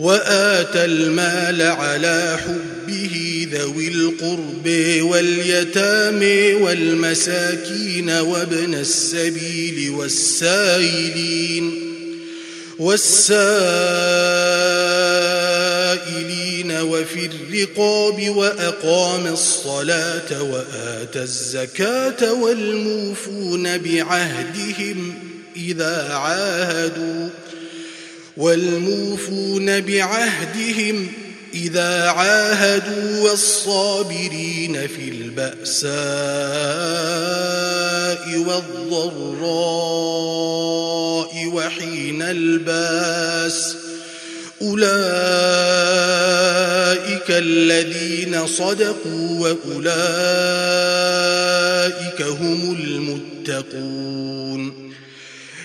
وآتى المال على حبه ذوي القرب واليتامى والمساكين وابن السبيل والسائلين والسائلين وفي الرقاب وأقام الصلاة وآتى الزكاة والموفون بعهدهم إذا عاهدوا والموفون بعهدهم إذا عاهدوا والصابرين في البأساء والضراء وحين الباس أولئك الذين صدقوا وأولئك هم المتقون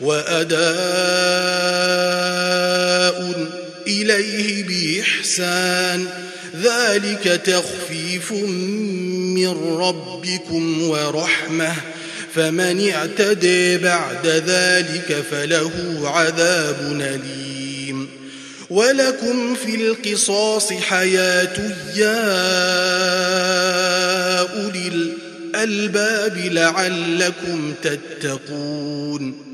وأداء إليه بإحسان. ذلك تخفيف من ربكم ورحمة. فمن اعتدي بعد ذلك فله عذاب أليم. ولكم في القصاص حياة يا أولي الألباب لعلكم تتقون.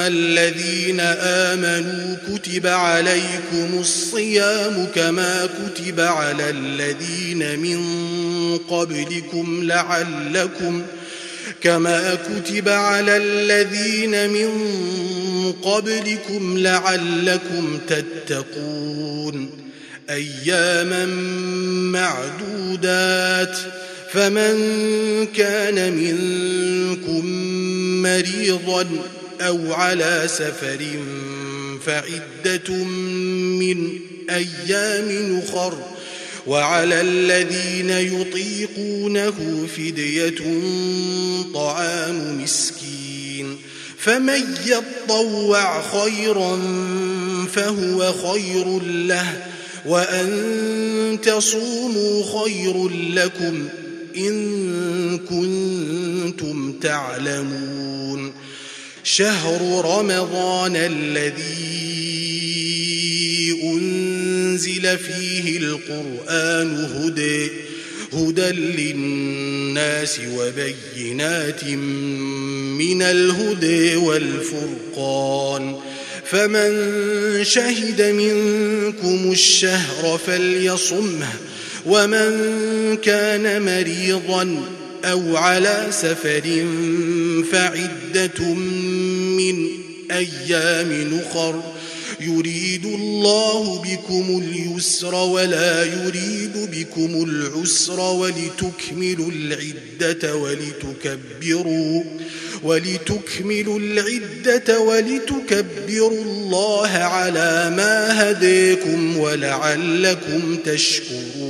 أيها الذين آمنوا كتب عليكم الصيام كما كتب على الذين من قبلكم لعلكم كما كتب على الذين من قبلكم لعلكم تتقون أياما معدودات فمن كان منكم مريضا أو على سفر فعدة من أيام نخر وعلى الذين يطيقونه فدية طعام مسكين فمن يطوع خيرا فهو خير له وأن تصوموا خير لكم إن كنتم تعلمون شهر رمضان الذي أنزل فيه القرآن هدى هدى للناس وبينات من الهدى والفرقان. فمن شهد منكم الشهر فليصمه ومن كان مريضا أو على سفر فعدة من أيام نخر يريد الله بكم اليسر ولا يريد بكم العسر ولتكملوا العدة ولتكبروا ولتكملوا العدة ولتكبروا الله على ما هديكم ولعلكم تشكرون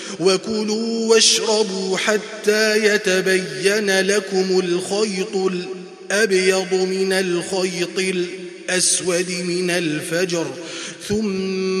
وكلوا واشربوا حتى يتبين لكم الخيط الأبيض من الخيط الأسود من الفجر ثم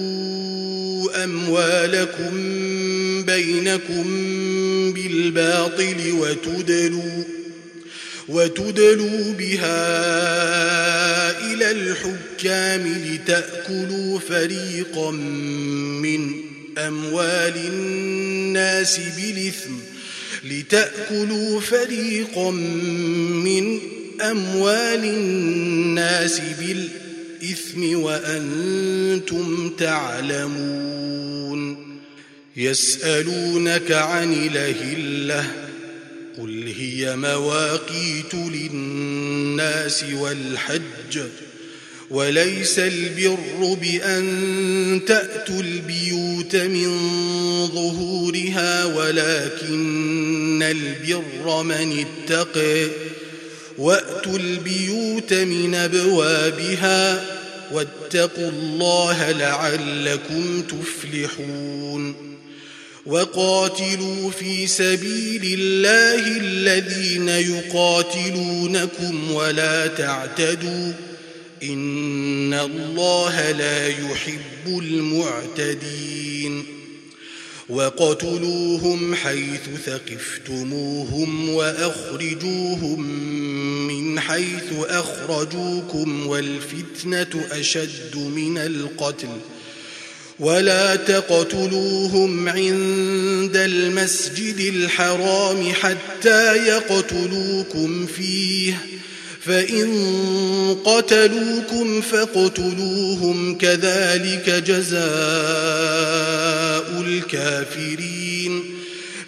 أموالكم بينكم بالباطل وتدلوا وتدلوا بها إلى الحكام لتأكلوا فريقا من أموال الناس بالإثم لتأكلوا فريقا من أموال الناس بالإثم الإثم وأنتم تعلمون. يسألونك عن الهلة قل هي مواقيت للناس والحج وليس البر بأن تأتوا البيوت من ظهورها ولكن البر من اتقي واتوا البيوت من ابوابها واتقوا الله لعلكم تفلحون وقاتلوا في سبيل الله الذين يقاتلونكم ولا تعتدوا ان الله لا يحب المعتدين وقتلوهم حيث ثقفتموهم واخرجوهم من حيث أخرجوكم والفتنة أشد من القتل ولا تقتلوهم عند المسجد الحرام حتى يقتلوكم فيه فإن قتلوكم فاقتلوهم كذلك جزاء الكافرين.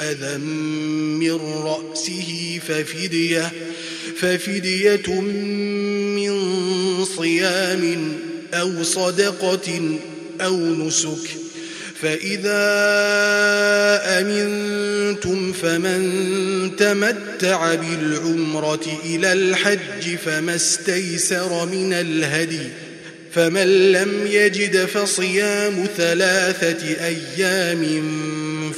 أذى من رأسه ففدية ففدية من صيام أو صدقة أو نسك. فإذا أمنتم فمن تمتع بالعمرة إلى الحج فما استيسر من الهدي فمن لم يجد فصيام ثلاثة أيام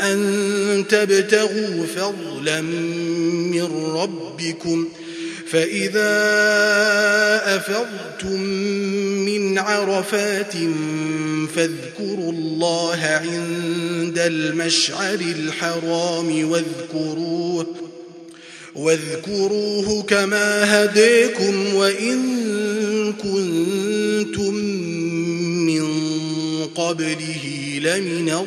أن تبتغوا فضلا من ربكم فإذا أفضتم من عرفات فاذكروا الله عند المشعر الحرام واذكروه واذكروه كما هديكم وإن كنتم من قبله لمن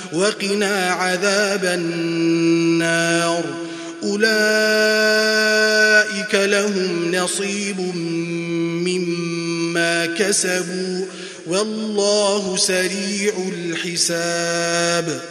وقنا عذاب النار. أولئك لهم نصيب مما كسبوا والله سريع الحساب.